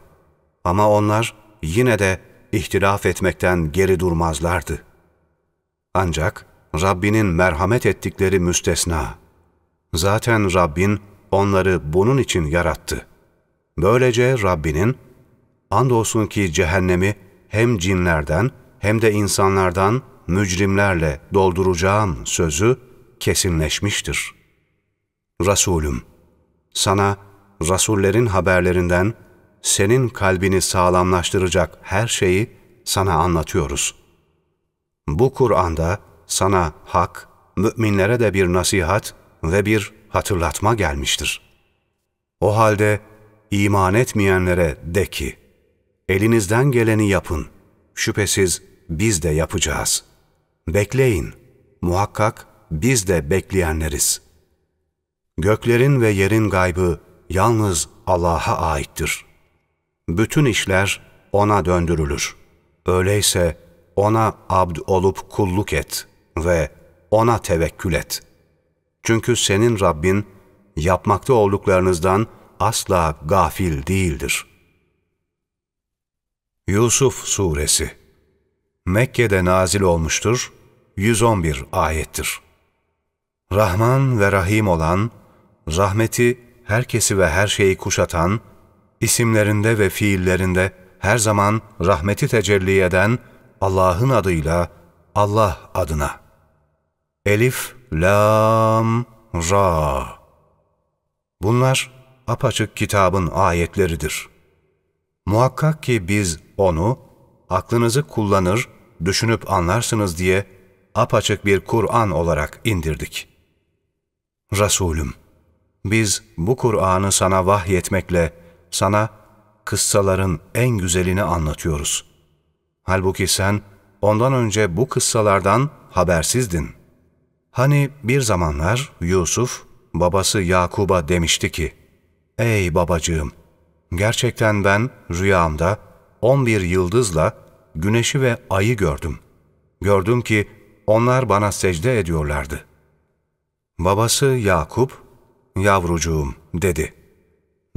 Ama onlar yine de ihtilaf etmekten geri durmazlardı. Ancak Rabbinin merhamet ettikleri müstesna. Zaten Rabbin onları bunun için yarattı. Böylece Rabbinin, andolsun ki cehennemi hem cinlerden hem de insanlardan mücrimlerle dolduracağım sözü kesinleşmiştir. Resulüm, sana Rasullerin haberlerinden senin kalbini sağlamlaştıracak her şeyi sana anlatıyoruz. Bu Kur'an'da sana hak, müminlere de bir nasihat ve bir hatırlatma gelmiştir. O halde iman etmeyenlere de ki, elinizden geleni yapın, şüphesiz biz de yapacağız. Bekleyin, muhakkak biz de bekleyenleriz. Göklerin ve yerin gaybı yalnız Allah'a aittir. Bütün işler O'na döndürülür. Öyleyse O'na abd olup kulluk et ve O'na tevekkül et. Çünkü senin Rabbin yapmakta olduklarınızdan asla gafil değildir. Yusuf Suresi Mekke'de nazil olmuştur, 111 ayettir. Rahman ve Rahim olan, rahmeti herkesi ve her şeyi kuşatan, isimlerinde ve fiillerinde her zaman rahmeti tecelli eden Allah'ın adıyla Allah adına. Elif, Lam, Ra. Bunlar apaçık kitabın ayetleridir. Muhakkak ki biz onu, aklınızı kullanır, düşünüp anlarsınız diye apaçık bir Kur'an olarak indirdik. Resulüm, biz bu Kur'an'ı sana vahyetmekle, sana kıssaların en güzelini anlatıyoruz. Halbuki sen ondan önce bu kıssalardan habersizdin. Hani bir zamanlar Yusuf, babası Yakub'a demişti ki, Ey babacığım! Gerçekten ben rüyamda 11 yıldızla güneşi ve ayı gördüm. Gördüm ki onlar bana secde ediyorlardı. Babası Yakup, yavrucuğum dedi.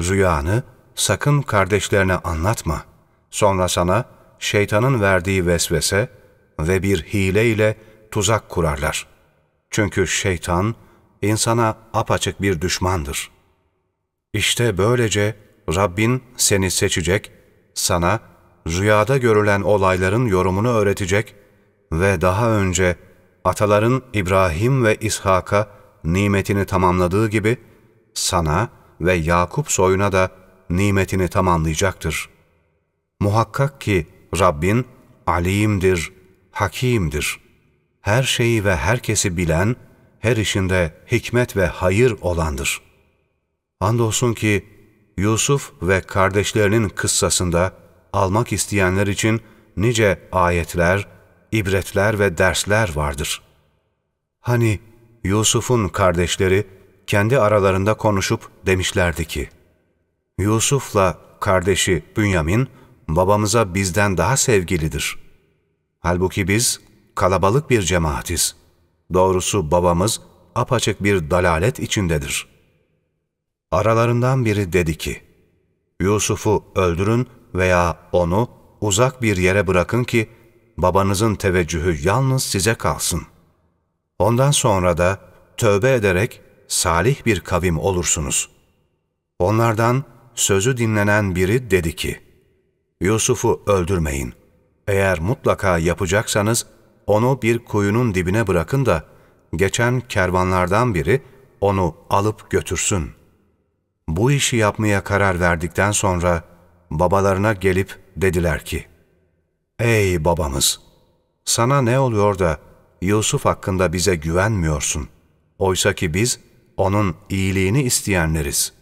Rüyanı sakın kardeşlerine anlatma. Sonra sana şeytanın verdiği vesvese ve bir hile ile tuzak kurarlar. Çünkü şeytan insana apaçık bir düşmandır. İşte böylece Rabbin seni seçecek, sana rüyada görülen olayların yorumunu öğretecek ve daha önce ataların İbrahim ve İshak'a nimetini tamamladığı gibi sana ve Yakup soyuna da nimetini tamamlayacaktır. Muhakkak ki Rabbin alimdir, hakimdir. Her şeyi ve herkesi bilen, her işinde hikmet ve hayır olandır. Andolsun ki Yusuf ve kardeşlerinin kıssasında almak isteyenler için nice ayetler, ibretler ve dersler vardır. Hani Yusuf'un kardeşleri kendi aralarında konuşup demişlerdi ki, Yusuf'la kardeşi Bünyamin babamıza bizden daha sevgilidir. Halbuki biz kalabalık bir cemaatiz. Doğrusu babamız apaçık bir dalalet içindedir. Aralarından biri dedi ki, Yusuf'u öldürün veya onu uzak bir yere bırakın ki babanızın teveccühü yalnız size kalsın. Ondan sonra da tövbe ederek salih bir kavim olursunuz. Onlardan sözü dinlenen biri dedi ki, Yusuf'u öldürmeyin. Eğer mutlaka yapacaksanız onu bir kuyunun dibine bırakın da geçen kervanlardan biri onu alıp götürsün. Bu işi yapmaya karar verdikten sonra babalarına gelip dediler ki, Ey babamız! Sana ne oluyor da Yusuf hakkında bize güvenmiyorsun? Oysa ki biz onun iyiliğini isteyenleriz.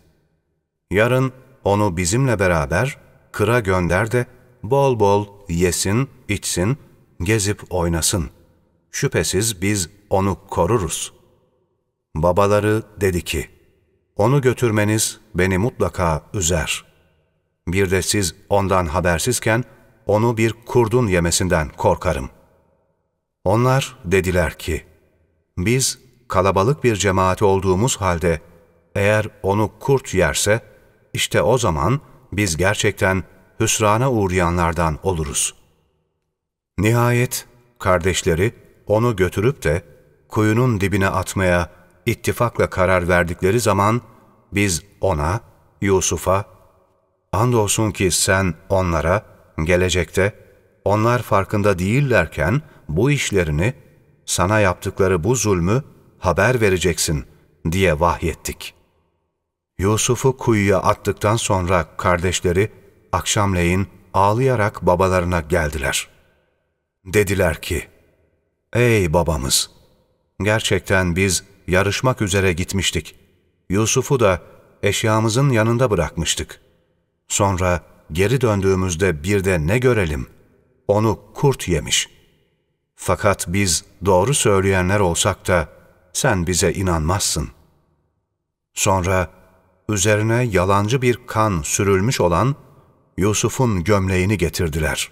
Yarın onu bizimle beraber kıra gönder de bol bol yesin, içsin, gezip oynasın. Şüphesiz biz onu koruruz. Babaları dedi ki, onu götürmeniz beni mutlaka üzer. Bir de siz ondan habersizken onu bir kurdun yemesinden korkarım. Onlar dediler ki, biz kalabalık bir cemaat olduğumuz halde eğer onu kurt yerse, işte o zaman biz gerçekten hüsrana uğrayanlardan oluruz. Nihayet kardeşleri onu götürüp de kuyunun dibine atmaya ittifakla karar verdikleri zaman biz ona, Yusuf'a, andolsun ki sen onlara gelecekte onlar farkında değillerken bu işlerini, sana yaptıkları bu zulmü haber vereceksin diye vahyettik. Yusuf'u kuyuya attıktan sonra kardeşleri akşamleyin ağlayarak babalarına geldiler. Dediler ki, Ey babamız! Gerçekten biz yarışmak üzere gitmiştik. Yusuf'u da eşyamızın yanında bırakmıştık. Sonra geri döndüğümüzde bir de ne görelim? Onu kurt yemiş. Fakat biz doğru söyleyenler olsak da sen bize inanmazsın. Sonra üzerine yalancı bir kan sürülmüş olan Yusuf'un gömleğini getirdiler.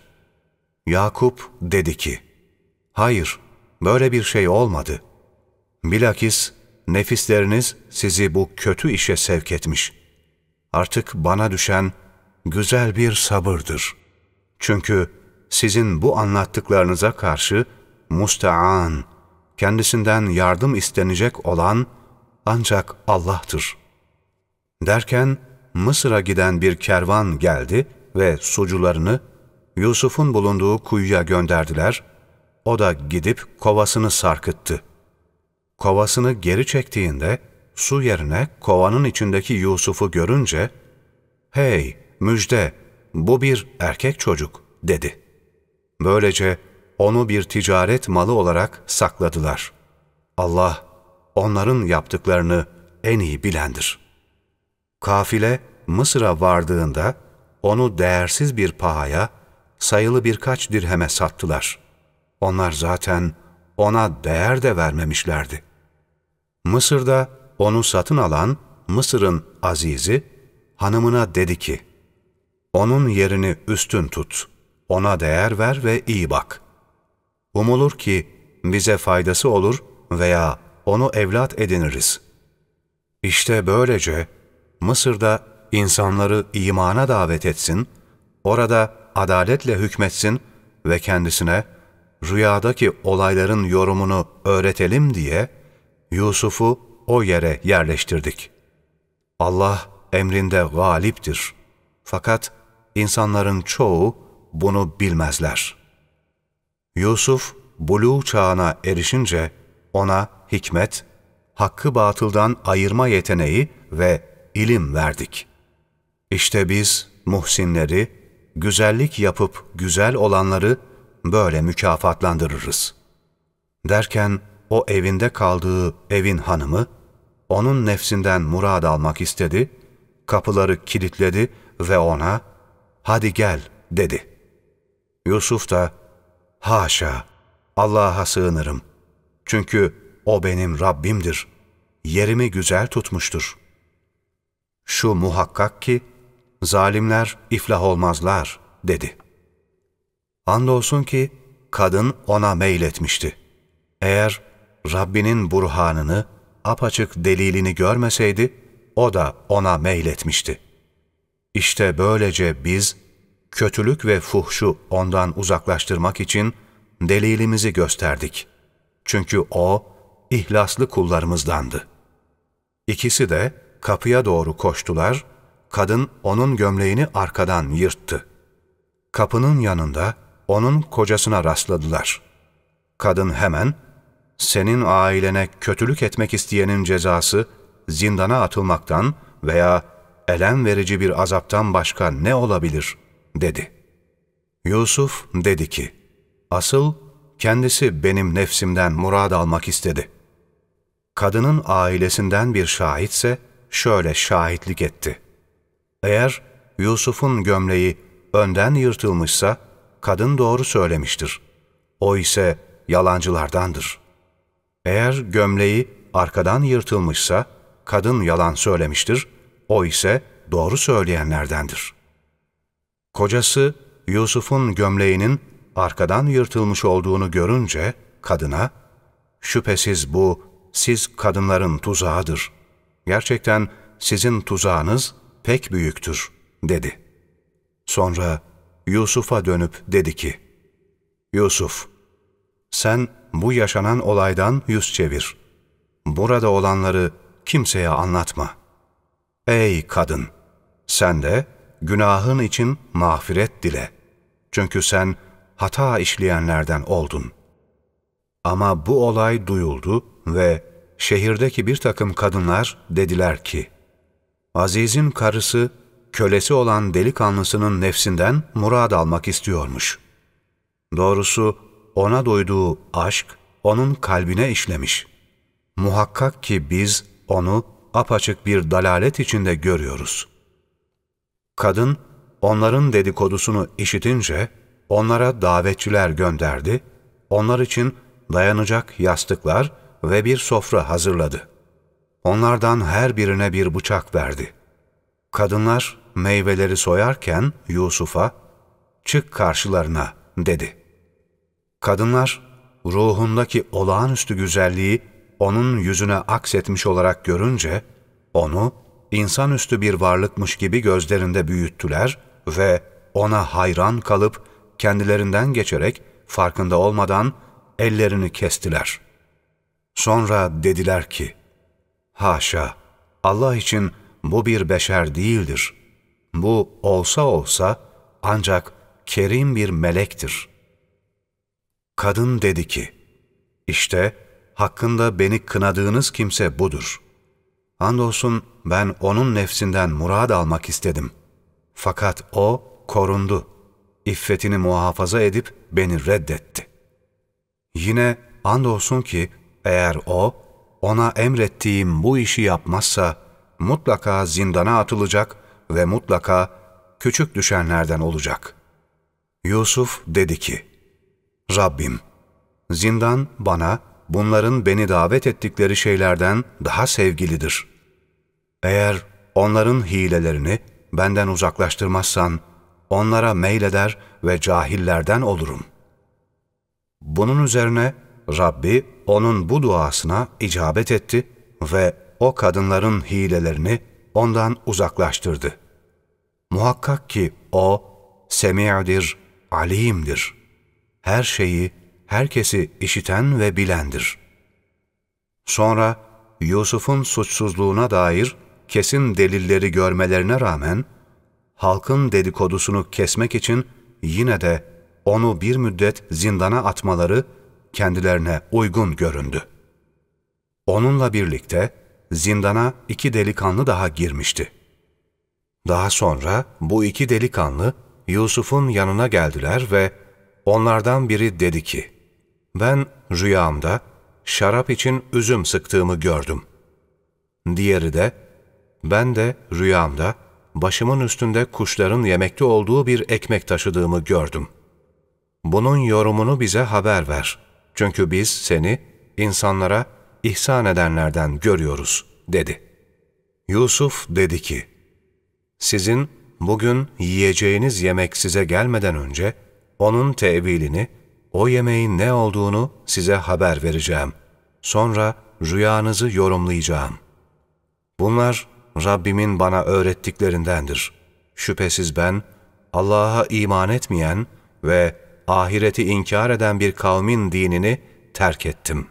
Yakup dedi ki, Hayır, böyle bir şey olmadı. Bilakis nefisleriniz sizi bu kötü işe sevk etmiş. Artık bana düşen güzel bir sabırdır. Çünkü sizin bu anlattıklarınıza karşı musta'an, kendisinden yardım istenecek olan ancak Allah'tır. Derken Mısır'a giden bir kervan geldi ve sucularını Yusuf'un bulunduğu kuyuya gönderdiler. O da gidip kovasını sarkıttı. Kovasını geri çektiğinde su yerine kovanın içindeki Yusuf'u görünce, ''Hey, müjde, bu bir erkek çocuk.'' dedi. Böylece onu bir ticaret malı olarak sakladılar. Allah onların yaptıklarını en iyi bilendir. Kafile Mısır'a vardığında onu değersiz bir pahaya, sayılı birkaç dirheme sattılar. Onlar zaten ona değer de vermemişlerdi. Mısır'da onu satın alan Mısır'ın azizi hanımına dedi ki, Onun yerini üstün tut. Ona değer ver ve iyi bak. Umulur ki bize faydası olur veya onu evlat ediniriz. İşte böylece Mısır'da insanları imana davet etsin, orada adaletle hükmetsin ve kendisine rüyadaki olayların yorumunu öğretelim diye Yusuf'u o yere yerleştirdik. Allah emrinde galiptir. Fakat insanların çoğu bunu bilmezler. Yusuf, buluğ çağına erişince ona hikmet, hakkı batıldan ayırma yeteneği ve ilim verdik. İşte biz muhsinleri, güzellik yapıp güzel olanları böyle mükafatlandırırız. Derken o evinde kaldığı evin hanımı, onun nefsinden murad almak istedi, kapıları kilitledi ve ona, hadi gel dedi. Yusuf da, haşa, Allah'a sığınırım. Çünkü o benim Rabbimdir. Yerimi güzel tutmuştur. Şu muhakkak ki, zalimler iflah olmazlar, dedi. Andolsun ki, kadın ona meyletmişti. Eğer Rabbinin burhanını, apaçık delilini görmeseydi, o da ona meyletmişti. İşte böylece biz, kötülük ve fuhşu ondan uzaklaştırmak için delilimizi gösterdik. Çünkü o, ihlaslı kullarımızdandı. İkisi de kapıya doğru koştular, kadın onun gömleğini arkadan yırttı. Kapının yanında onun kocasına rastladılar. Kadın hemen, senin ailene kötülük etmek isteyenin cezası zindana atılmaktan veya elem verici bir azaptan başka ne olabilir, dedi. Yusuf dedi ki, asıl kendisi benim nefsimden murad almak istedi. Kadının ailesinden bir şahitse şöyle şahitlik etti. Eğer Yusuf'un gömleği önden yırtılmışsa, kadın doğru söylemiştir. O ise yalancılardandır. Eğer gömleği arkadan yırtılmışsa, kadın yalan söylemiştir, o ise doğru söyleyenlerdendir. Kocası Yusuf'un gömleğinin arkadan yırtılmış olduğunu görünce kadına, şüphesiz bu siz kadınların tuzağıdır. Gerçekten sizin tuzağınız pek büyüktür, dedi. Sonra Yusuf'a dönüp dedi ki, Yusuf, sen bu yaşanan olaydan yüz çevir. Burada olanları kimseye anlatma. Ey kadın! Sen de günahın için mağfiret dile. Çünkü sen hata işleyenlerden oldun. Ama bu olay duyuldu ve şehirdeki bir takım kadınlar dediler ki, Aziz'in karısı, kölesi olan delikanlısının nefsinden murad almak istiyormuş. Doğrusu ona duyduğu aşk, onun kalbine işlemiş. Muhakkak ki biz onu apaçık bir dalalet içinde görüyoruz. Kadın, onların dedikodusunu işitince, onlara davetçiler gönderdi, onlar için dayanacak yastıklar ve bir sofra hazırladı. Onlardan her birine bir bıçak verdi. Kadınlar meyveleri soyarken Yusuf'a, çık karşılarına dedi. Kadınlar, ruhundaki olağanüstü güzelliği onun yüzüne aksetmiş olarak görünce, onu insanüstü bir varlıkmış gibi gözlerinde büyüttüler ve ona hayran kalıp kendilerinden geçerek farkında olmadan ellerini kestiler. Sonra dediler ki, Haşa, Allah için bu bir beşer değildir. Bu olsa olsa ancak kerim bir melektir. Kadın dedi ki, İşte hakkında beni kınadığınız kimse budur. Andolsun ben onun nefsinden murad almak istedim. Fakat o korundu. İffetini muhafaza edip beni reddetti. Yine andolsun ki eğer o, ona emrettiğim bu işi yapmazsa mutlaka zindana atılacak ve mutlaka küçük düşenlerden olacak. Yusuf dedi ki, Rabbim, zindan bana bunların beni davet ettikleri şeylerden daha sevgilidir. Eğer onların hilelerini benden uzaklaştırmazsan onlara meyleder ve cahillerden olurum. Bunun üzerine Rabbi onun bu duasına icabet etti ve o kadınların hilelerini ondan uzaklaştırdı. Muhakkak ki o semi'dir, alimdir. Her şeyi, herkesi işiten ve bilendir. Sonra Yusuf'un suçsuzluğuna dair kesin delilleri görmelerine rağmen, halkın dedikodusunu kesmek için yine de onu bir müddet zindana atmaları kendilerine uygun göründü. Onunla birlikte zindana iki delikanlı daha girmişti. Daha sonra bu iki delikanlı Yusuf'un yanına geldiler ve onlardan biri dedi ki, ben rüyamda şarap için üzüm sıktığımı gördüm. Diğeri de, ben de rüyamda başımın üstünde kuşların yemekte olduğu bir ekmek taşıdığımı gördüm. Bunun yorumunu bize haber ver. Çünkü biz seni insanlara ihsan edenlerden görüyoruz, dedi. Yusuf dedi ki, sizin bugün yiyeceğiniz yemek size gelmeden önce onun tevilini, o yemeğin ne olduğunu size haber vereceğim. Sonra rüyanızı yorumlayacağım. Bunlar Rabbimin bana öğrettiklerindendir. Şüphesiz ben Allah'a iman etmeyen ve ahireti inkar eden bir kavmin dinini terk ettim.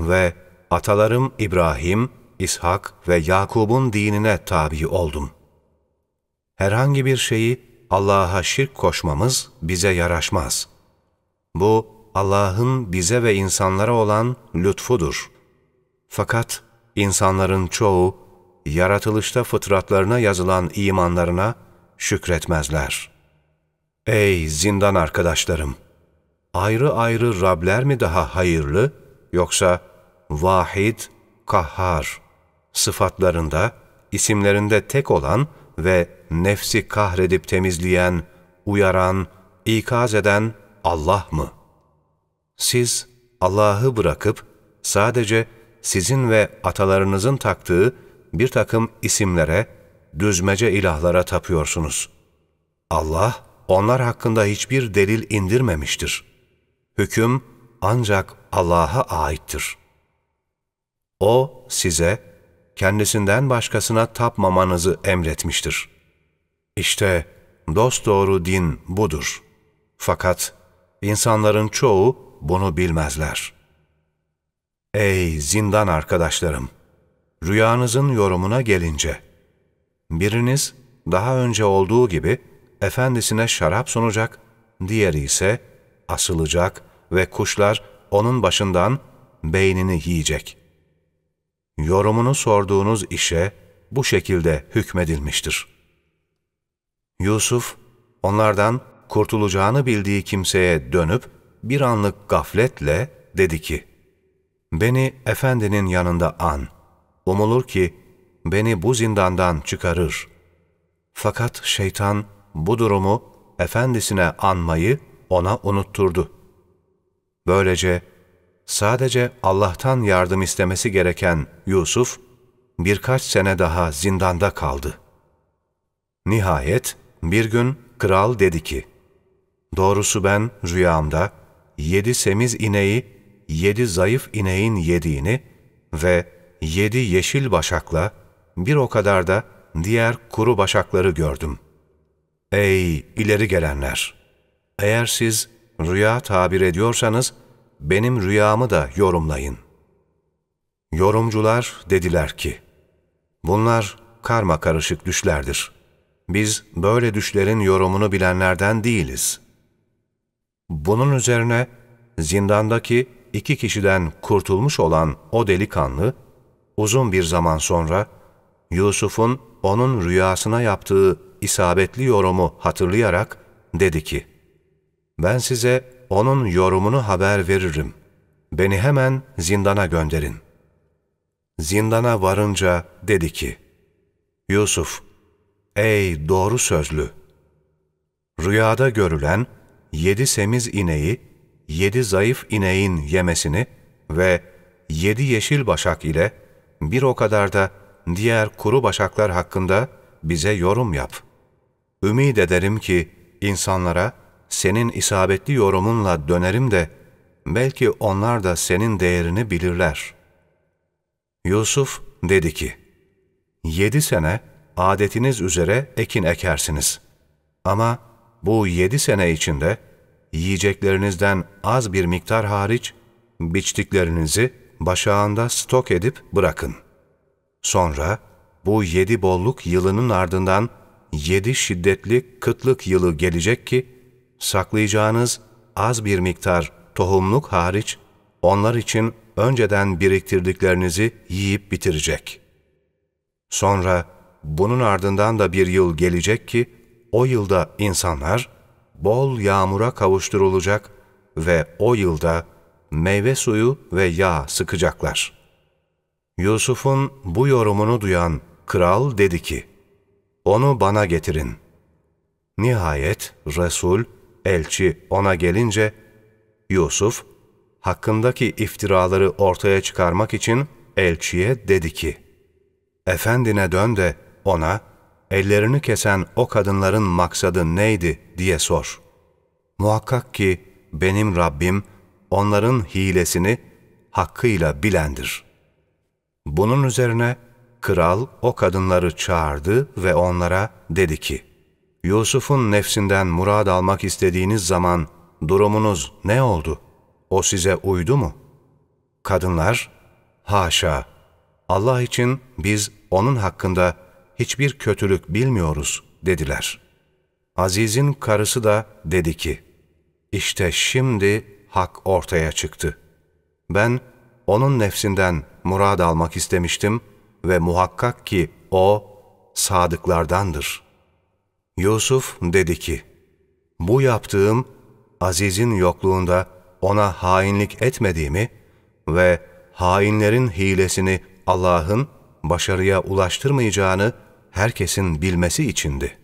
Ve atalarım İbrahim, İshak ve Yakub'un dinine tabi oldum. Herhangi bir şeyi Allah'a şirk koşmamız bize yaraşmaz. Bu Allah'ın bize ve insanlara olan lütfudur. Fakat insanların çoğu yaratılışta fıtratlarına yazılan imanlarına şükretmezler. Ey zindan arkadaşlarım! Ayrı ayrı Rabler mi daha hayırlı, yoksa vahid, kahhar, sıfatlarında, isimlerinde tek olan ve nefsi kahredip temizleyen, uyaran, ikaz eden Allah mı? Siz Allah'ı bırakıp sadece sizin ve atalarınızın taktığı bir takım isimlere, düzmece ilahlara tapıyorsunuz. Allah onlar hakkında hiçbir delil indirmemiştir. Hüküm ancak Allah'a aittir. O size kendisinden başkasına tapmamanızı emretmiştir. İşte dosdoğru din budur. Fakat insanların çoğu bunu bilmezler. Ey zindan arkadaşlarım! Rüyanızın yorumuna gelince, biriniz daha önce olduğu gibi efendisine şarap sunacak, diğeri ise asılacak ve kuşlar onun başından beynini yiyecek. Yorumunu sorduğunuz işe bu şekilde hükmedilmiştir. Yusuf, onlardan kurtulacağını bildiği kimseye dönüp bir anlık gafletle dedi ki, Beni efendinin yanında an. Umulur ki beni bu zindandan çıkarır. Fakat şeytan bu durumu efendisine anmayı ona unutturdu. Böylece sadece Allah'tan yardım istemesi gereken Yusuf, birkaç sene daha zindanda kaldı. Nihayet bir gün kral dedi ki, Doğrusu ben rüyamda yedi semiz ineği, yedi zayıf ineğin yediğini ve yedi yeşil başakla bir o kadar da diğer kuru başakları gördüm. Ey ileri gelenler! Eğer siz rüya tabir ediyorsanız, benim rüyamı da yorumlayın. Yorumcular dediler ki, bunlar karma karışık düşlerdir. Biz böyle düşlerin yorumunu bilenlerden değiliz. Bunun üzerine zindandaki iki kişiden kurtulmuş olan o delikanlı, uzun bir zaman sonra Yusuf'un onun rüyasına yaptığı isabetli yorumu hatırlayarak dedi ki, ben size onun yorumunu haber veririm. Beni hemen zindana gönderin. Zindana varınca dedi ki, Yusuf, ey doğru sözlü! Rüyada görülen yedi semiz ineği, yedi zayıf ineğin yemesini ve yedi yeşil başak ile bir o kadar da diğer kuru başaklar hakkında bize yorum yap. ümid ederim ki insanlara senin isabetli yorumunla dönerim de belki onlar da senin değerini bilirler. Yusuf dedi ki, Yedi sene adetiniz üzere ekin ekersiniz. Ama bu yedi sene içinde yiyeceklerinizden az bir miktar hariç biçtiklerinizi başağında stok edip bırakın. Sonra bu yedi bolluk yılının ardından yedi şiddetli kıtlık yılı gelecek ki, saklayacağınız az bir miktar tohumluk hariç, onlar için önceden biriktirdiklerinizi yiyip bitirecek. Sonra bunun ardından da bir yıl gelecek ki, o yılda insanlar bol yağmura kavuşturulacak ve o yılda meyve suyu ve yağ sıkacaklar. Yusuf'un bu yorumunu duyan kral dedi ki, onu bana getirin. Nihayet Resul, elçi ona gelince, Yusuf, hakkındaki iftiraları ortaya çıkarmak için elçiye dedi ki, Efendine dön de ona, ellerini kesen o kadınların maksadı neydi diye sor. Muhakkak ki benim Rabbim onların hilesini hakkıyla bilendir. Bunun üzerine kral o kadınları çağırdı ve onlara dedi ki, Yusuf'un nefsinden murad almak istediğiniz zaman durumunuz ne oldu? O size uydu mu? Kadınlar, haşa, Allah için biz onun hakkında hiçbir kötülük bilmiyoruz dediler. Aziz'in karısı da dedi ki, işte şimdi hak ortaya çıktı. Ben onun nefsinden murad almak istemiştim ve muhakkak ki o sadıklardandır. Yusuf dedi ki, bu yaptığım Aziz'in yokluğunda ona hainlik etmediğimi ve hainlerin hilesini Allah'ın başarıya ulaştırmayacağını herkesin bilmesi içindi.